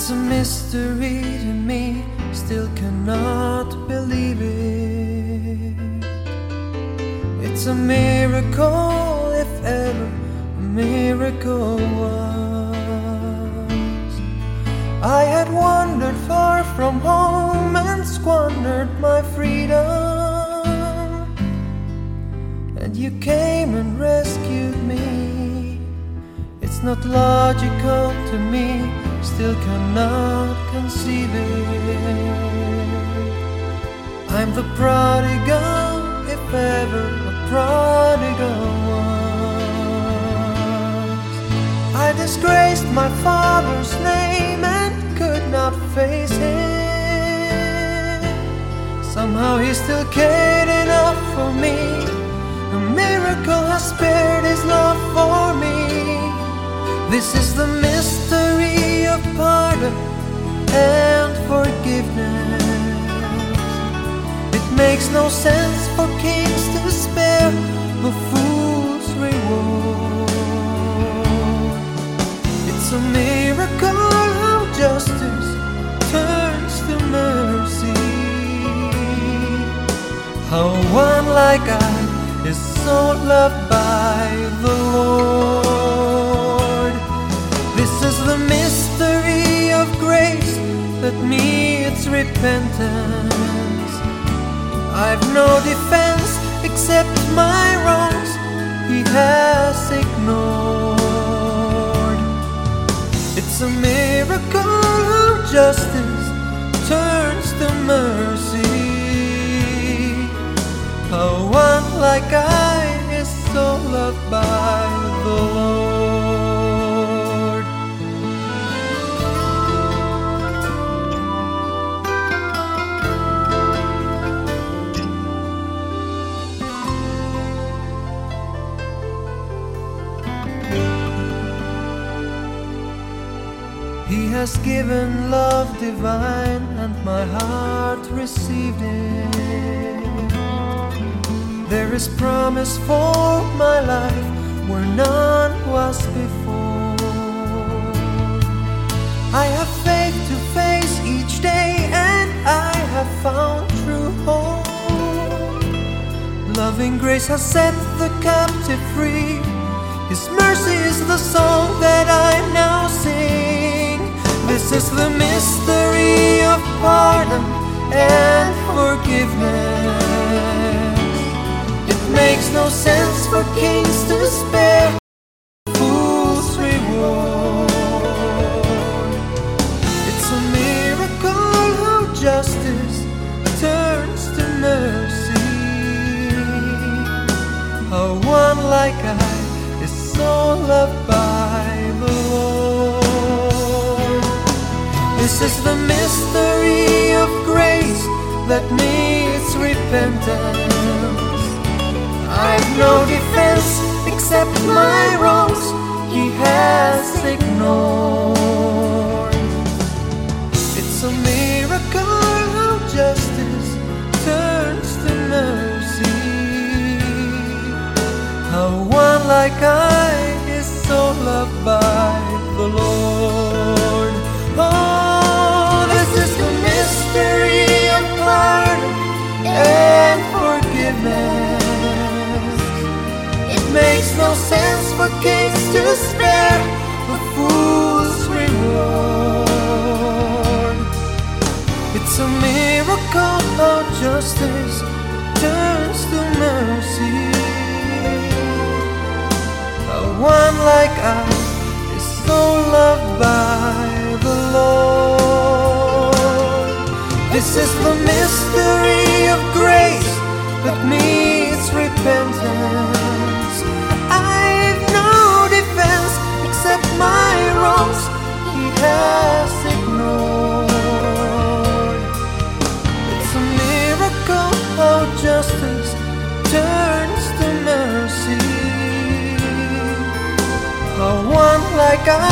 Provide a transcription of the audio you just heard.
It's a mystery to me, still cannot believe it. It's a miracle, if ever a miracle was. I had wandered far from home and squandered my freedom. And you came and rescued. It's not logical to me still cannot conceive it. I'm the prodigal, if ever a prodigal was. I disgraced my father's name and could not face him. Somehow he still cared enough for me. A miracle has spared his love for me. This is the mystery of pardon and forgiveness. It makes no sense for kings to spare a fool's reward. It's a miracle how justice turns to mercy. How one like I is so loved by the Lord. That meets repentance. I've no defense except my wrongs he has ignored. It's a miracle how justice has given love divine, and my heart received it. There is promise for my life where none was before. I have faith to face each day, and I have found true hope. Loving grace has set the captive free. His mercy is the song mystery of pardon and forgiveness. It makes no sense for kings to spare fool's reward. It's a miracle how justice turns to mercy. How one like I is so loved by This is the mystery of grace that meets repentance. I've no defense except my wrongs he has ignored. It's a miracle how justice turns to mercy. How one like I It's a miracle how justice turns to mercy. How one like I is so loved by the Lord. This is the mystery of grace that meets How